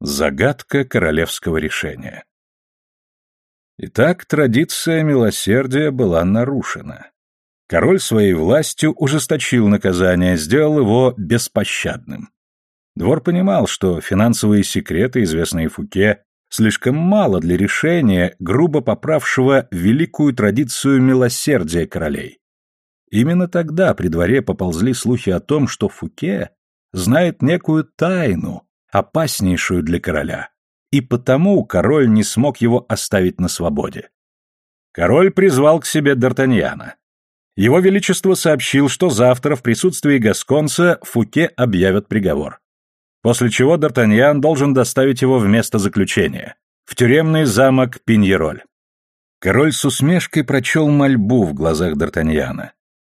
Загадка королевского решения. Итак, традиция милосердия была нарушена. Король своей властью ужесточил наказание, сделал его беспощадным. Двор понимал, что финансовые секреты, известные Фуке, слишком мало для решения, грубо поправшего великую традицию милосердия королей. Именно тогда при дворе поползли слухи о том, что Фуке знает некую тайну, опаснейшую для короля, и потому король не смог его оставить на свободе. Король призвал к себе Д'Артаньяна. Его Величество сообщил, что завтра в присутствии Гасконца Фуке объявят приговор. После чего Д'Артаньян должен доставить его в место заключения, в тюремный замок Пиньероль. Король с усмешкой прочел мольбу в глазах Д'Артаньяна.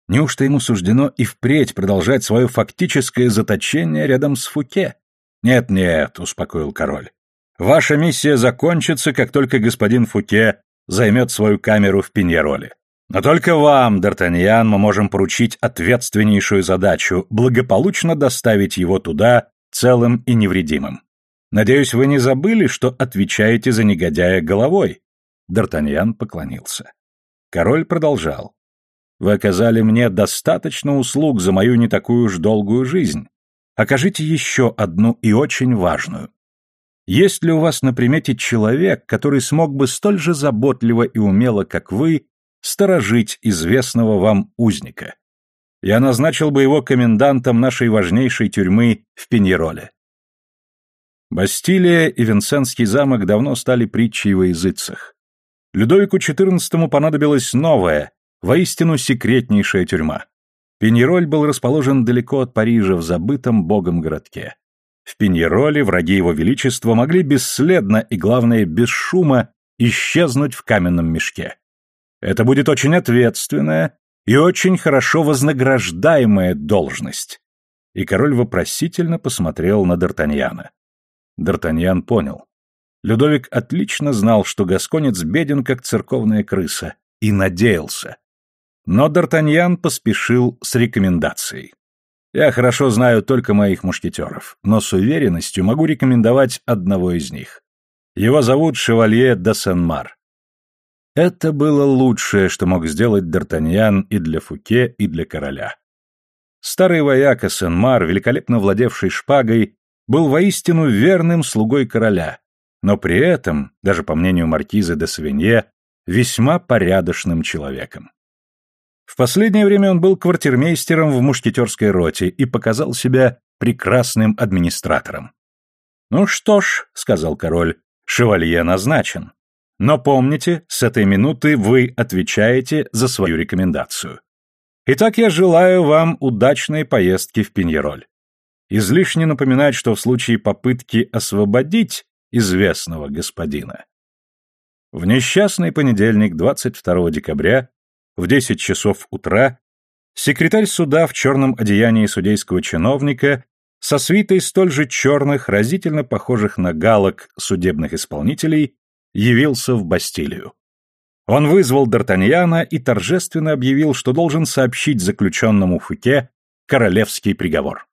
Неужто ему суждено и впредь продолжать свое фактическое заточение рядом с Фуке? «Нет-нет», — успокоил король. «Ваша миссия закончится, как только господин Фуке займет свою камеру в Пиньероле. Но только вам, Д'Артаньян, мы можем поручить ответственнейшую задачу — благополучно доставить его туда целым и невредимым. Надеюсь, вы не забыли, что отвечаете за негодяя головой?» Д'Артаньян поклонился. Король продолжал. «Вы оказали мне достаточно услуг за мою не такую уж долгую жизнь окажите еще одну и очень важную. Есть ли у вас на примете человек, который смог бы столь же заботливо и умело, как вы, сторожить известного вам узника? Я назначил бы его комендантом нашей важнейшей тюрьмы в Пеньероле. Бастилия и Винсентский замок давно стали притчей во языцах. Людовику XIV понадобилась новая, воистину секретнейшая тюрьма. Пеньероль был расположен далеко от Парижа, в забытом богом городке. В Пеньероле враги его величества могли бесследно и, главное, без шума исчезнуть в каменном мешке. Это будет очень ответственная и очень хорошо вознаграждаемая должность. И король вопросительно посмотрел на Д'Артаньяна. Д'Артаньян понял. Людовик отлично знал, что гасконец беден, как церковная крыса, и надеялся. Но Д'Артаньян поспешил с рекомендацией. Я хорошо знаю только моих мушкетеров, но с уверенностью могу рекомендовать одного из них. Его зовут Шевалье де Сен-Мар. Это было лучшее, что мог сделать Д'Артаньян и для Фуке, и для короля. Старый вояка Сен-Мар, великолепно владевший шпагой, был воистину верным слугой короля, но при этом, даже по мнению маркиза де Савинье, весьма порядочным человеком. В последнее время он был квартирмейстером в мушкетерской роте и показал себя прекрасным администратором. «Ну что ж», — сказал король, — «шевалье назначен. Но помните, с этой минуты вы отвечаете за свою рекомендацию. Итак, я желаю вам удачной поездки в Пиньероль. Излишне напоминать, что в случае попытки освободить известного господина. В несчастный понедельник, 22 декабря, в 10 часов утра секретарь суда в черном одеянии судейского чиновника со свитой столь же черных, разительно похожих на галок судебных исполнителей, явился в Бастилию. Он вызвал Д'Артаньяна и торжественно объявил, что должен сообщить заключенному Фуке королевский приговор.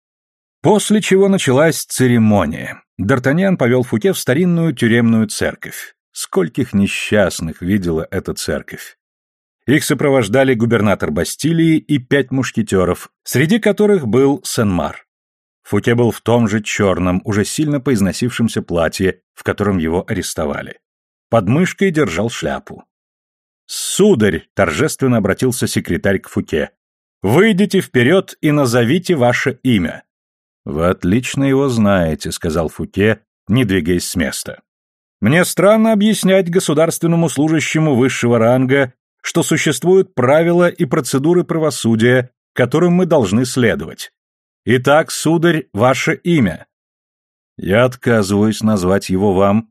После чего началась церемония. Д'Артаньян повел Фуке в старинную тюремную церковь. Скольких несчастных видела эта церковь. Их сопровождали губернатор Бастилии и пять мушкетеров, среди которых был Сен-Мар. Фуке был в том же черном, уже сильно поизносившемся платье, в котором его арестовали. Под мышкой держал шляпу. «Сударь!» — торжественно обратился секретарь к Фуке. «Выйдите вперед и назовите ваше имя». «Вы отлично его знаете», — сказал Фуке, не двигаясь с места. «Мне странно объяснять государственному служащему высшего ранга, что существуют правила и процедуры правосудия, которым мы должны следовать. Итак, сударь, ваше имя. Я отказываюсь назвать его вам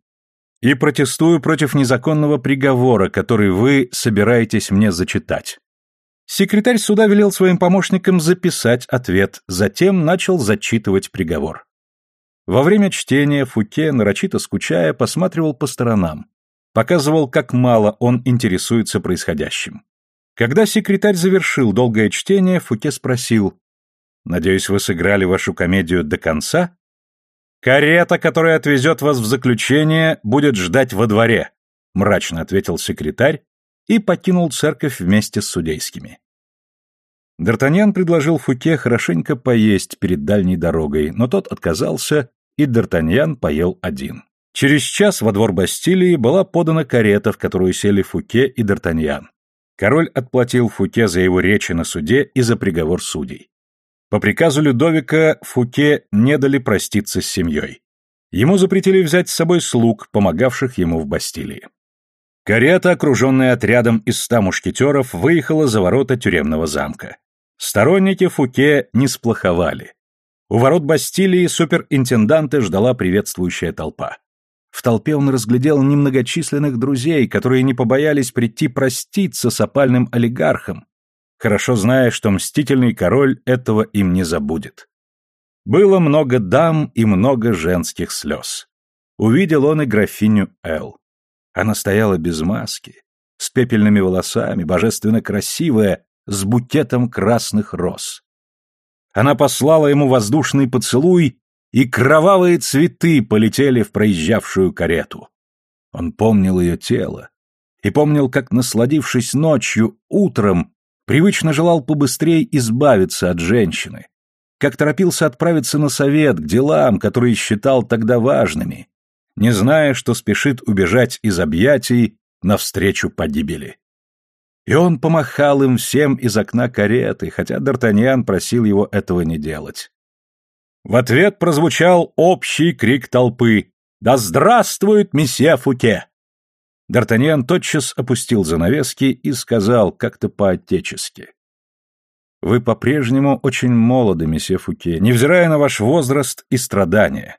и протестую против незаконного приговора, который вы собираетесь мне зачитать. Секретарь суда велел своим помощникам записать ответ, затем начал зачитывать приговор. Во время чтения Фуке, нарочито скучая, посматривал по сторонам показывал, как мало он интересуется происходящим. Когда секретарь завершил долгое чтение, Фуке спросил, «Надеюсь, вы сыграли вашу комедию до конца?» «Карета, которая отвезет вас в заключение, будет ждать во дворе», — мрачно ответил секретарь и покинул церковь вместе с судейскими. Д'Артаньян предложил Фуке хорошенько поесть перед дальней дорогой, но тот отказался, и Д'Артаньян поел один. Через час во двор Бастилии была подана карета, в которую сели Фуке и Д'Артаньян. Король отплатил Фуке за его речи на суде и за приговор судей. По приказу Людовика Фуке не дали проститься с семьей. Ему запретили взять с собой слуг, помогавших ему в Бастилии. Карета, окруженная отрядом из ста мушкетеров, выехала за ворота тюремного замка. Сторонники Фуке не сплоховали. У ворот Бастилии суперинтенданта ждала приветствующая толпа. В толпе он разглядел немногочисленных друзей, которые не побоялись прийти проститься с опальным олигархом, хорошо зная, что мстительный король этого им не забудет. Было много дам и много женских слез. Увидел он и графиню Эл. Она стояла без маски, с пепельными волосами, божественно красивая, с букетом красных роз. Она послала ему воздушный поцелуй, и кровавые цветы полетели в проезжавшую карету. Он помнил ее тело и помнил, как, насладившись ночью, утром, привычно желал побыстрее избавиться от женщины, как торопился отправиться на совет к делам, которые считал тогда важными, не зная, что спешит убежать из объятий навстречу погибели. И он помахал им всем из окна кареты, хотя Д'Артаньян просил его этого не делать. В ответ прозвучал общий крик толпы «Да здравствует месье Фуке!» Д'Артаньян тотчас опустил занавески и сказал как-то по-отечески. «Вы по-прежнему очень молоды, месье Фуке, невзирая на ваш возраст и страдания.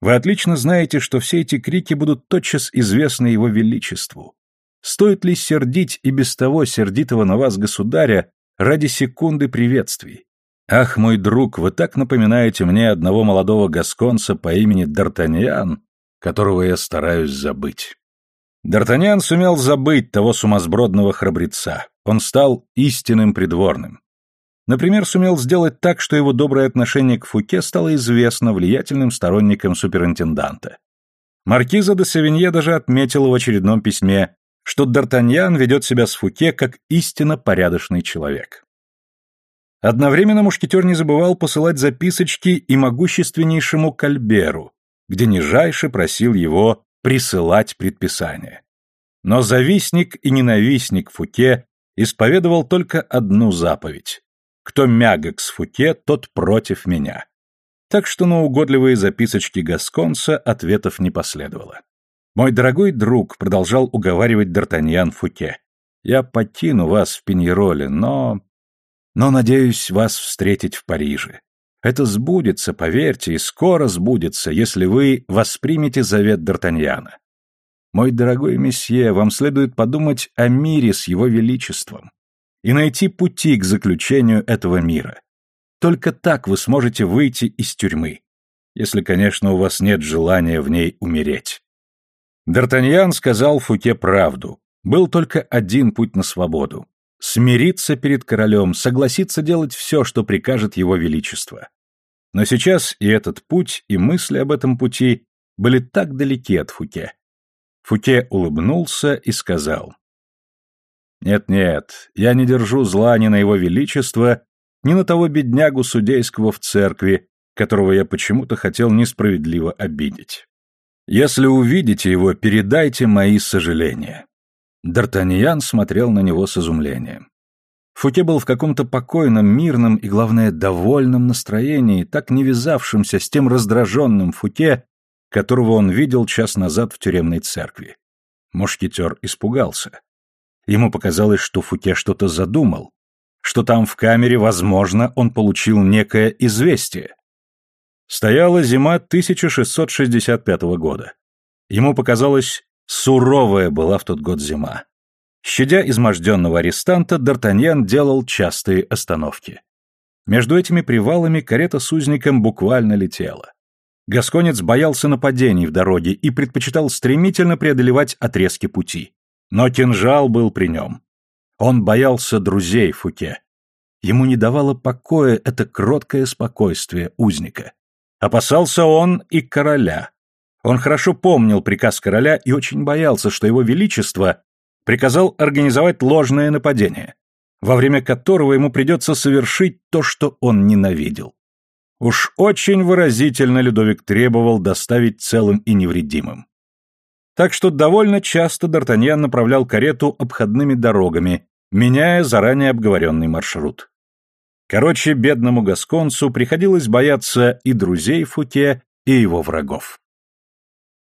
Вы отлично знаете, что все эти крики будут тотчас известны его величеству. Стоит ли сердить и без того сердитого на вас государя ради секунды приветствий? Ах, мой друг, вы так напоминаете мне одного молодого гасконца по имени Д'Артаньян, которого я стараюсь забыть. Д'Артаньян сумел забыть того сумасбродного храбреца. Он стал истинным придворным. Например, сумел сделать так, что его доброе отношение к Фуке стало известно влиятельным сторонникам суперинтенданта. Маркиза де Савинье даже отметила в очередном письме что Д'Артаньян ведет себя с Фуке как истинно порядочный человек. Одновременно мушкетер не забывал посылать записочки и могущественнейшему Кальберу, где нижайше просил его присылать предписания. Но завистник и ненавистник Фуке исповедовал только одну заповедь. Кто мягок с Фуке, тот против меня. Так что на угодливые записочки Гасконца ответов не последовало. «Мой дорогой друг», — продолжал уговаривать Д'Артаньян Фуке, — «я покину вас в Пеньероле, но... но надеюсь вас встретить в Париже. Это сбудется, поверьте, и скоро сбудется, если вы воспримете завет Д'Артаньяна. Мой дорогой месье, вам следует подумать о мире с его величеством и найти пути к заключению этого мира. Только так вы сможете выйти из тюрьмы, если, конечно, у вас нет желания в ней умереть. Д'Артаньян сказал Фуке правду. Был только один путь на свободу. Смириться перед королем, согласиться делать все, что прикажет его величество. Но сейчас и этот путь, и мысли об этом пути были так далеки от Фуке. Фуке улыбнулся и сказал. «Нет-нет, я не держу зла ни на его величество, ни на того беднягу судейского в церкви, которого я почему-то хотел несправедливо обидеть. Если увидите его, передайте мои сожаления». Д'Артаньян смотрел на него с изумлением. Фуке был в каком-то покойном, мирном и, главное, довольном настроении, так не вязавшемся с тем раздраженным Фуке, которого он видел час назад в тюремной церкви. Мушкетер испугался. Ему показалось, что Фуке что-то задумал, что там в камере, возможно, он получил некое известие. Стояла зима 1665 года. Ему показалось, суровая была в тот год зима. Щадя изможденного арестанта, Д'Артаньян делал частые остановки. Между этими привалами карета с узником буквально летела. Гасконец боялся нападений в дороге и предпочитал стремительно преодолевать отрезки пути. Но кинжал был при нем. Он боялся друзей Фуке. Ему не давало покоя это кроткое спокойствие узника. Опасался он и короля. Он хорошо помнил приказ короля и очень боялся, что его величество приказал организовать ложное нападение, во время которого ему придется совершить то, что он ненавидел. Уж очень выразительно Людовик требовал доставить целым и невредимым. Так что довольно часто Д'Артаньян направлял карету обходными дорогами, меняя заранее обговоренный маршрут. Короче, бедному гасконцу приходилось бояться и друзей Фуке, и его врагов.